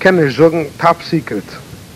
kann ich sagen, top secret.